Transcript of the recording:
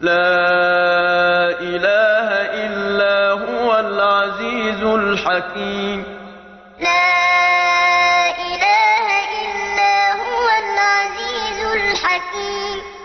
لَا إِلَٰهَ إِلَّا هُوَ الْعَزِيزُ الْحَكِيمُ. لَا إِلَٰهَ إِلَّا هُوَ الْعَزِيزُ الْحَكِيمُ.